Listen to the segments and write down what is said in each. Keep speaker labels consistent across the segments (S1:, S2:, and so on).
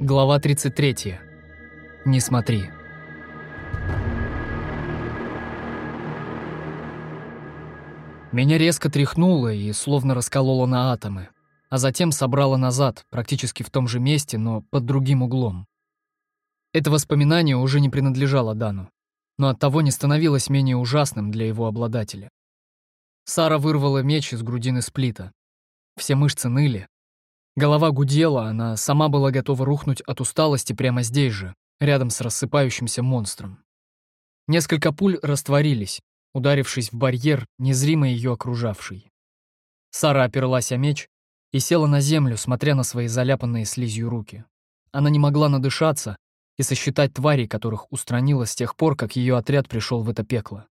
S1: Глава 33. Не смотри. Меня резко тряхнуло и словно раскололо на атомы, а затем собрало назад, практически в том же месте, но под другим углом. Это воспоминание уже не принадлежало Дану, но оттого не становилось менее ужасным для его обладателя. Сара вырвала меч из грудины сплита. Все мышцы ныли, Голова гудела, она сама была готова рухнуть от усталости прямо здесь же, рядом с рассыпающимся монстром. Несколько пуль растворились, ударившись в барьер, незримо ее окружавший. Сара оперлась о меч и села на землю, смотря на свои заляпанные слизью руки. Она не могла надышаться и сосчитать тварей, которых устранила с тех пор, как ее отряд пришел в это пекло.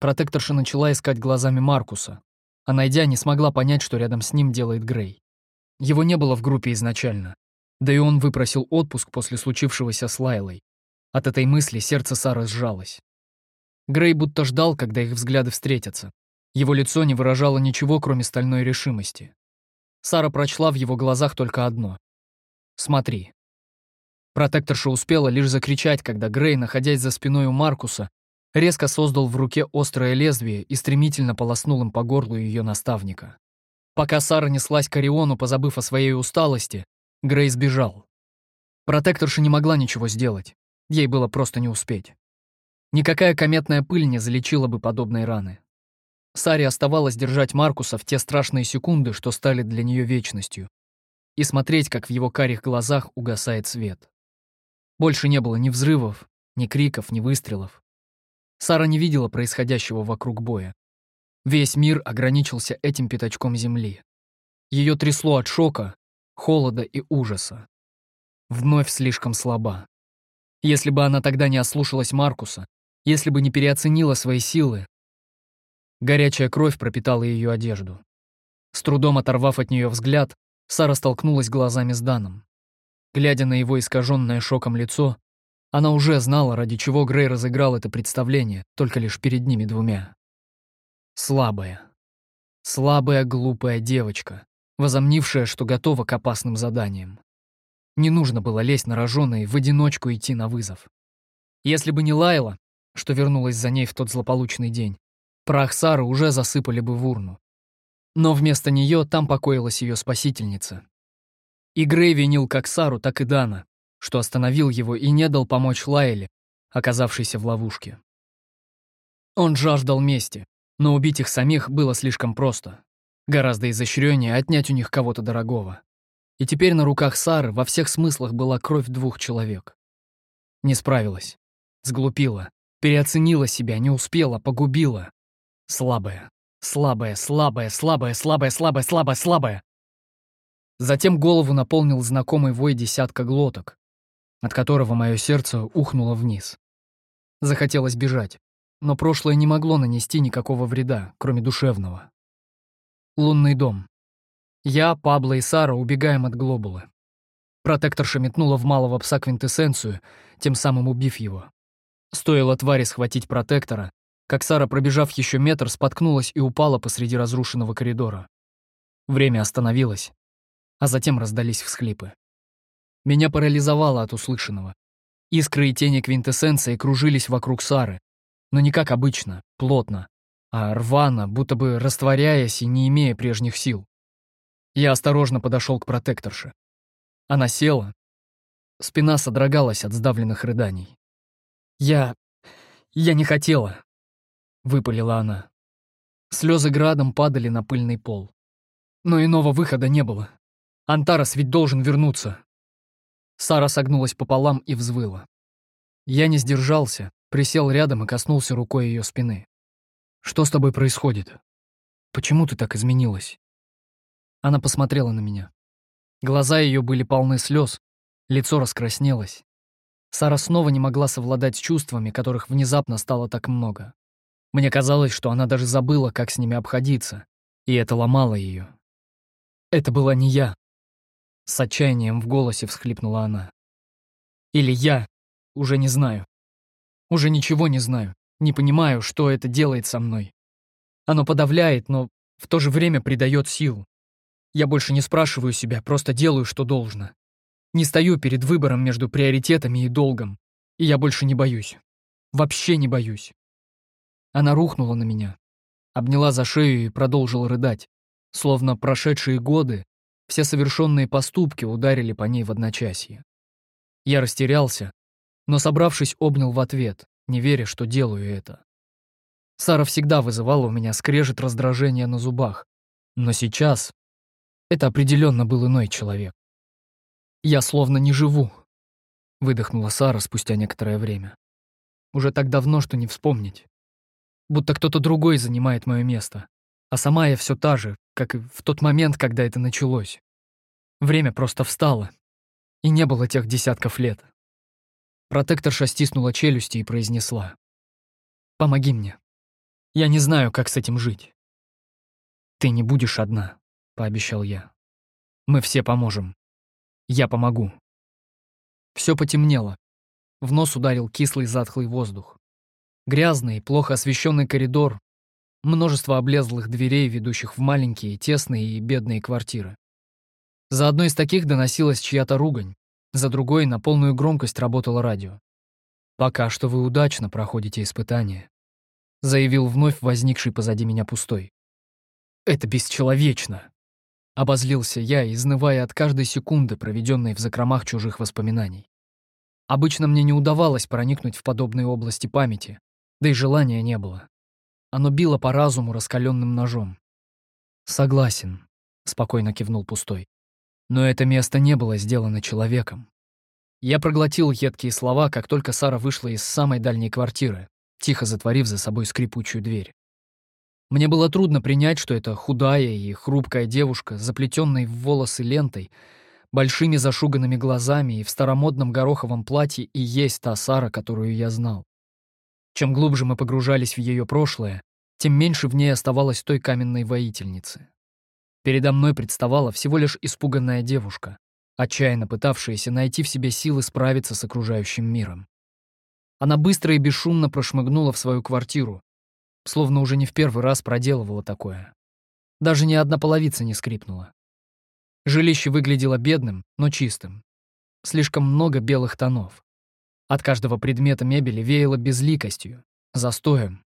S1: Протекторша начала искать глазами Маркуса, а найдя, не смогла понять, что рядом с ним делает Грей. Его не было в группе изначально. Да и он выпросил отпуск после случившегося с Лайлой. От этой мысли сердце Сары сжалось. Грей будто ждал, когда их взгляды встретятся. Его лицо не выражало ничего, кроме стальной решимости. Сара прочла в его глазах только одно. «Смотри». Протекторша успела лишь закричать, когда Грей, находясь за спиной у Маркуса, резко создал в руке острое лезвие и стремительно полоснул им по горлу ее наставника. Пока Сара неслась к Ориону, позабыв о своей усталости, Грей сбежал. Протекторша не могла ничего сделать. Ей было просто не успеть. Никакая кометная пыль не залечила бы подобной раны. Саре оставалось держать Маркуса в те страшные секунды, что стали для нее вечностью, и смотреть, как в его карих глазах угасает свет. Больше не было ни взрывов, ни криков, ни выстрелов. Сара не видела происходящего вокруг боя. Весь мир ограничился этим пятачком земли. Ее трясло от шока, холода и ужаса. Вновь слишком слаба. Если бы она тогда не ослушалась Маркуса, если бы не переоценила свои силы, горячая кровь пропитала ее одежду. С трудом оторвав от нее взгляд, Сара столкнулась глазами с Даном. Глядя на его искаженное шоком лицо, она уже знала, ради чего Грей разыграл это представление, только лишь перед ними двумя. Слабая. Слабая, глупая девочка, возомнившая, что готова к опасным заданиям. Не нужно было лезть на рожёное и в одиночку идти на вызов. Если бы не Лайла, что вернулась за ней в тот злополучный день, прах Сары уже засыпали бы в урну. Но вместо нее там покоилась ее спасительница. И Грей винил как Сару, так и Дана, что остановил его и не дал помочь Лайле, оказавшейся в ловушке. Он жаждал мести, но убить их самих было слишком просто. Гораздо изощреннее отнять у них кого-то дорогого. И теперь на руках Сары во всех смыслах была кровь двух человек. Не справилась. Сглупила. Переоценила себя, не успела, погубила. Слабая. Слабая, слабая, слабая, слабая, слабая, слабая, слабая. Затем голову наполнил знакомый вой десятка глоток, от которого мое сердце ухнуло вниз. Захотелось бежать но прошлое не могло нанести никакого вреда, кроме душевного. Лунный дом. Я, Пабло и Сара убегаем от глобулы. Протекторша метнула в малого пса квинтэссенцию, тем самым убив его. Стоило твари схватить протектора, как Сара, пробежав еще метр, споткнулась и упала посреди разрушенного коридора. Время остановилось, а затем раздались всхлипы. Меня парализовало от услышанного. Искры и тени квинтэссенции кружились вокруг Сары, но не как обычно, плотно, а рвано, будто бы растворяясь и не имея прежних сил. Я осторожно подошел к протекторше. Она села. Спина содрогалась от сдавленных рыданий. «Я... я не хотела», — выпалила она. Слезы градом падали на пыльный пол. Но иного выхода не было. Антарас ведь должен вернуться. Сара согнулась пополам и взвыла. Я не сдержался, Присел рядом и коснулся рукой ее спины. «Что с тобой происходит? Почему ты так изменилась?» Она посмотрела на меня. Глаза ее были полны слез, лицо раскраснелось. Сара снова не могла совладать с чувствами, которых внезапно стало так много. Мне казалось, что она даже забыла, как с ними обходиться, и это ломало ее. Это была не я. С отчаянием в голосе всхлипнула она. Или я, уже не знаю. Уже ничего не знаю, не понимаю, что это делает со мной. Оно подавляет, но в то же время придает сил. Я больше не спрашиваю себя, просто делаю, что должно. Не стою перед выбором между приоритетами и долгом, и я больше не боюсь. Вообще не боюсь. Она рухнула на меня, обняла за шею и продолжила рыдать, словно прошедшие годы, все совершенные поступки ударили по ней в одночасье. Я растерялся, но, собравшись, обнял в ответ, не веря, что делаю это. Сара всегда вызывала у меня скрежет раздражения на зубах, но сейчас это определенно был иной человек. «Я словно не живу», — выдохнула Сара спустя некоторое время. «Уже так давно, что не вспомнить. Будто кто-то другой занимает мое место, а сама я все та же, как и в тот момент, когда это началось. Время просто встало, и не было тех десятков лет». Протекторша стиснула челюсти и произнесла. «Помоги мне. Я не знаю, как с этим жить». «Ты не будешь одна», — пообещал я. «Мы все поможем. Я помогу». Все потемнело. В нос ударил кислый затхлый воздух. Грязный, плохо освещенный коридор, множество облезлых дверей, ведущих в маленькие, тесные и бедные квартиры. За одной из таких доносилась чья-то ругань, за другой на полную громкость работало радио. «Пока что вы удачно проходите испытание», — заявил вновь возникший позади меня пустой. «Это бесчеловечно!» — обозлился я, изнывая от каждой секунды, проведенной в закромах чужих воспоминаний. Обычно мне не удавалось проникнуть в подобные области памяти, да и желания не было. Оно било по разуму раскаленным ножом. «Согласен», — спокойно кивнул пустой. Но это место не было сделано человеком. Я проглотил едкие слова, как только Сара вышла из самой дальней квартиры, тихо затворив за собой скрипучую дверь. Мне было трудно принять, что эта худая и хрупкая девушка, заплетенной в волосы лентой, большими зашуганными глазами и в старомодном гороховом платье и есть та Сара, которую я знал. Чем глубже мы погружались в ее прошлое, тем меньше в ней оставалось той каменной воительницы. Передо мной представала всего лишь испуганная девушка, отчаянно пытавшаяся найти в себе силы справиться с окружающим миром. Она быстро и бесшумно прошмыгнула в свою квартиру, словно уже не в первый раз проделывала такое. Даже ни одна половица не скрипнула. Жилище выглядело бедным, но чистым. Слишком много белых тонов. От каждого предмета мебели веяло безликостью, застоем,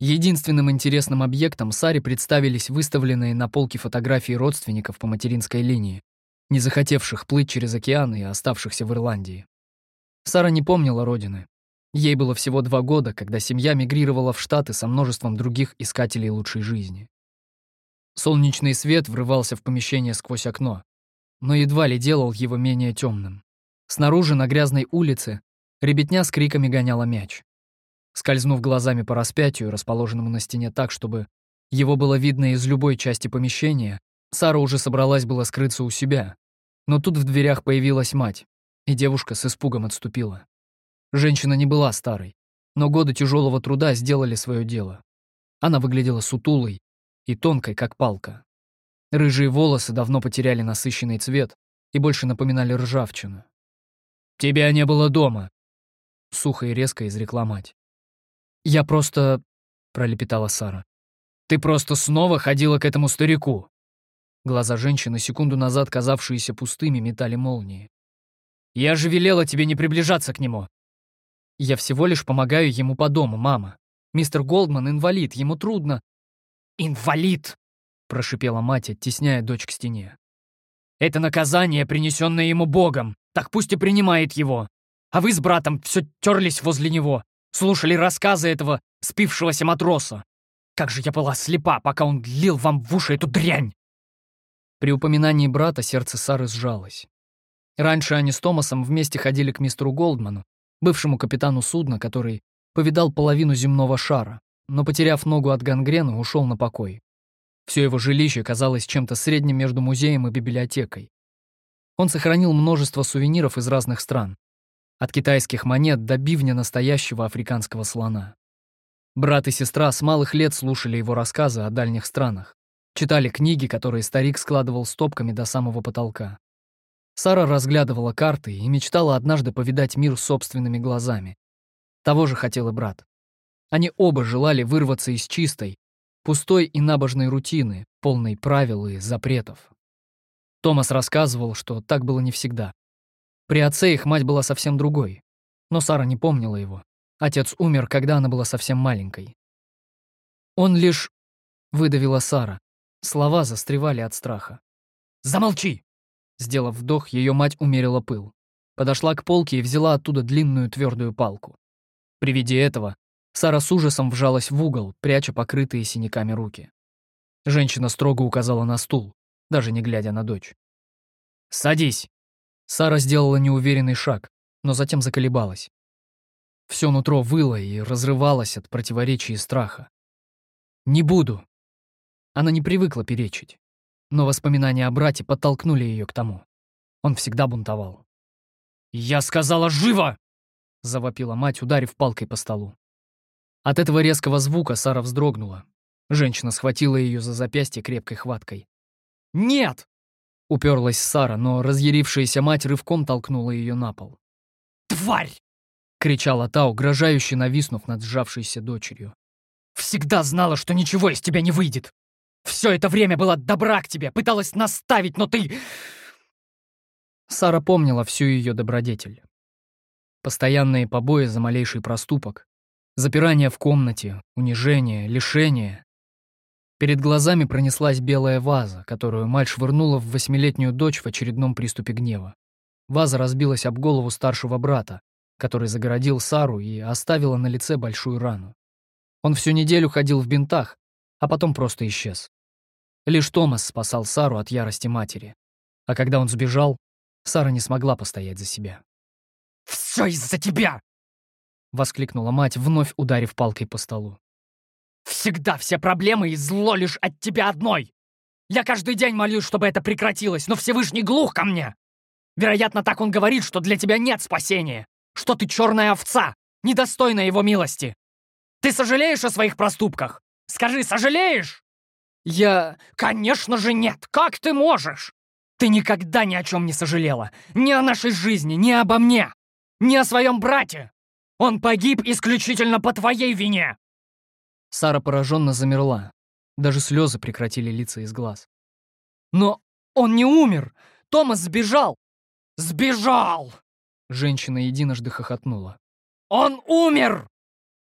S1: Единственным интересным объектом Саре представились выставленные на полке фотографии родственников по материнской линии, не захотевших плыть через океан и оставшихся в Ирландии. Сара не помнила родины. Ей было всего два года, когда семья мигрировала в Штаты со множеством других искателей лучшей жизни. Солнечный свет врывался в помещение сквозь окно, но едва ли делал его менее темным. Снаружи, на грязной улице, ребятня с криками гоняла мяч. Скользнув глазами по распятию, расположенному на стене так, чтобы его было видно из любой части помещения, Сара уже собралась было скрыться у себя. Но тут в дверях появилась мать, и девушка с испугом отступила. Женщина не была старой, но годы тяжелого труда сделали свое дело. Она выглядела сутулой и тонкой, как палка. Рыжие волосы давно потеряли насыщенный цвет и больше напоминали ржавчину. «Тебя не было дома», — сухо и резко изрекла мать. «Я просто...» — пролепетала Сара. «Ты просто снова ходила к этому старику!» Глаза женщины, секунду назад казавшиеся пустыми, метали молнии. «Я же велела тебе не приближаться к нему!» «Я всего лишь помогаю ему по дому, мама. Мистер Голдман инвалид, ему трудно». «Инвалид!» — прошипела мать, оттесняя дочь к стене. «Это наказание, принесенное ему Богом. Так пусть и принимает его. А вы с братом все терлись возле него слушали рассказы этого спившегося матроса. Как же я была слепа, пока он лил вам в уши эту дрянь!» При упоминании брата сердце Сары сжалось. Раньше они с Томасом вместе ходили к мистеру Голдману, бывшему капитану судна, который повидал половину земного шара, но, потеряв ногу от гангрены, ушел на покой. Все его жилище казалось чем-то средним между музеем и библиотекой. Он сохранил множество сувениров из разных стран, от китайских монет до бивня настоящего африканского слона. Брат и сестра с малых лет слушали его рассказы о дальних странах, читали книги, которые старик складывал стопками до самого потолка. Сара разглядывала карты и мечтала однажды повидать мир собственными глазами. Того же хотел и брат. Они оба желали вырваться из чистой, пустой и набожной рутины, полной правил и запретов. Томас рассказывал, что так было не всегда. При отце их мать была совсем другой, но Сара не помнила его. Отец умер, когда она была совсем маленькой. Он лишь... выдавила Сара. Слова застревали от страха. «Замолчи!» Сделав вдох, ее мать умерила пыл. Подошла к полке и взяла оттуда длинную твердую палку. При виде этого Сара с ужасом вжалась в угол, пряча покрытые синяками руки. Женщина строго указала на стул, даже не глядя на дочь. «Садись!» Сара сделала неуверенный шаг, но затем заколебалась. Все нутро выло и разрывалось от противоречий и страха. «Не буду!» Она не привыкла перечить, но воспоминания о брате подтолкнули ее к тому. Он всегда бунтовал. «Я сказала, живо!» — завопила мать, ударив палкой по столу. От этого резкого звука Сара вздрогнула. Женщина схватила ее за запястье крепкой хваткой. «Нет!» — уперлась Сара, но разъярившаяся мать рывком толкнула ее на пол. «Тварь!» — кричала та, угрожающе нависнув над сжавшейся дочерью. «Всегда знала, что ничего из тебя не выйдет! Все это время была добра к тебе, пыталась наставить, но ты...» Сара помнила всю ее добродетель. Постоянные побои за малейший проступок, запирание в комнате, унижение, лишение. Перед глазами пронеслась белая ваза, которую мать швырнула в восьмилетнюю дочь в очередном приступе гнева. Ваза разбилась об голову старшего брата, который загородил Сару и оставила на лице большую рану. Он всю неделю ходил в бинтах, а потом просто исчез. Лишь Томас спасал Сару от ярости матери. А когда он сбежал, Сара не смогла постоять за себя. «Все из-за тебя!» — воскликнула мать, вновь ударив палкой по столу. «Всегда все проблемы и зло лишь от тебя одной! Я каждый день молюсь, чтобы это прекратилось, но Всевышний глух ко мне! Вероятно, так он говорит, что для тебя нет спасения, что ты черная овца, недостойная его милости. Ты сожалеешь о своих проступках? Скажи, сожалеешь?» «Я... Конечно же нет! Как ты можешь? Ты никогда ни о чем не сожалела. Ни о нашей жизни, ни обо мне. Ни о своем брате. Он погиб исключительно по твоей вине. Сара пораженно замерла. Даже слезы прекратили лица из глаз. Но он не умер. Томас сбежал. Сбежал! Женщина единожды хохотнула. Он умер!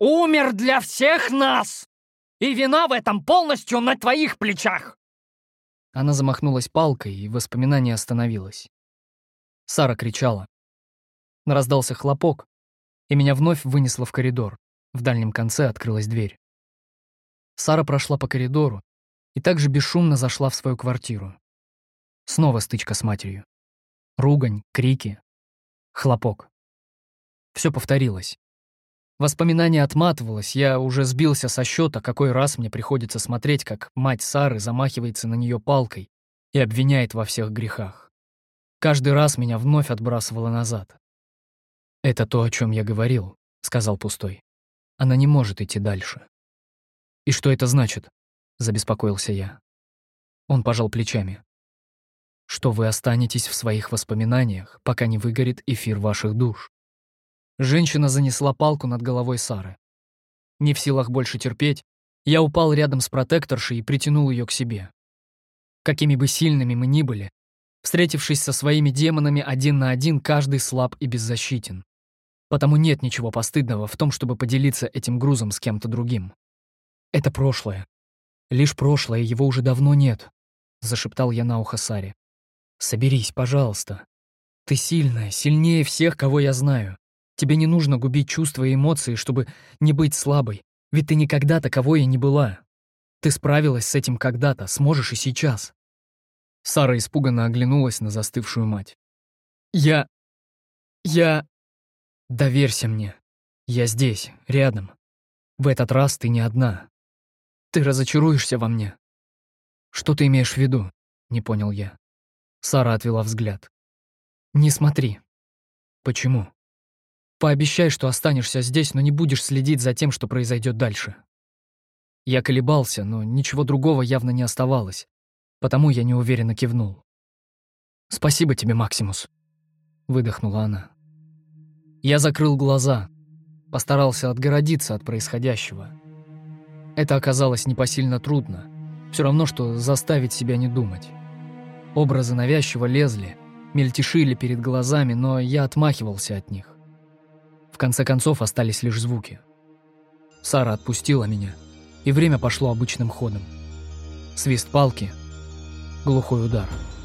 S1: Умер для всех нас! И вина в этом полностью на твоих плечах! Она замахнулась палкой, и воспоминание остановилось. Сара кричала. Раздался хлопок, и меня вновь вынесло в коридор. В дальнем конце открылась дверь. Сара прошла по коридору и также бесшумно зашла в свою квартиру. Снова стычка с матерью. Ругань, крики, хлопок. Все повторилось. Воспоминание отматывалось, я уже сбился со счета, какой раз мне приходится смотреть, как мать Сары замахивается на нее палкой и обвиняет во всех грехах. Каждый раз меня вновь отбрасывало назад. «Это то, о чем я говорил», — сказал Пустой. «Она не может идти дальше». «И что это значит?» — забеспокоился я. Он пожал плечами. «Что вы останетесь в своих воспоминаниях, пока не выгорит эфир ваших душ. Женщина занесла палку над головой Сары. Не в силах больше терпеть, я упал рядом с протекторшей и притянул ее к себе. Какими бы сильными мы ни были, встретившись со своими демонами один на один, каждый слаб и беззащитен. Потому нет ничего постыдного в том, чтобы поделиться этим грузом с кем-то другим. Это прошлое. Лишь прошлое, его уже давно нет, — зашептал я на ухо Саре. Соберись, пожалуйста. Ты сильная, сильнее всех, кого я знаю. Тебе не нужно губить чувства и эмоции, чтобы не быть слабой, ведь ты никогда таковой и не была. Ты справилась с этим когда-то, сможешь и сейчас». Сара испуганно оглянулась на застывшую мать. «Я... я... Доверься мне. Я здесь, рядом. В этот раз ты не одна. Ты разочаруешься во мне». «Что ты имеешь в виду?» — не понял я. Сара отвела взгляд. «Не смотри». «Почему?» Пообещай, что останешься здесь, но не будешь следить за тем, что произойдет дальше. Я колебался, но ничего другого явно не оставалось, потому я неуверенно кивнул. «Спасибо тебе, Максимус», — выдохнула она. Я закрыл глаза, постарался отгородиться от происходящего. Это оказалось непосильно трудно, все равно, что заставить себя не думать. Образы навязчиво лезли, мельтешили перед глазами, но я отмахивался от них. В конце концов остались лишь звуки. Сара отпустила меня, и время пошло обычным ходом. Свист палки, глухой удар —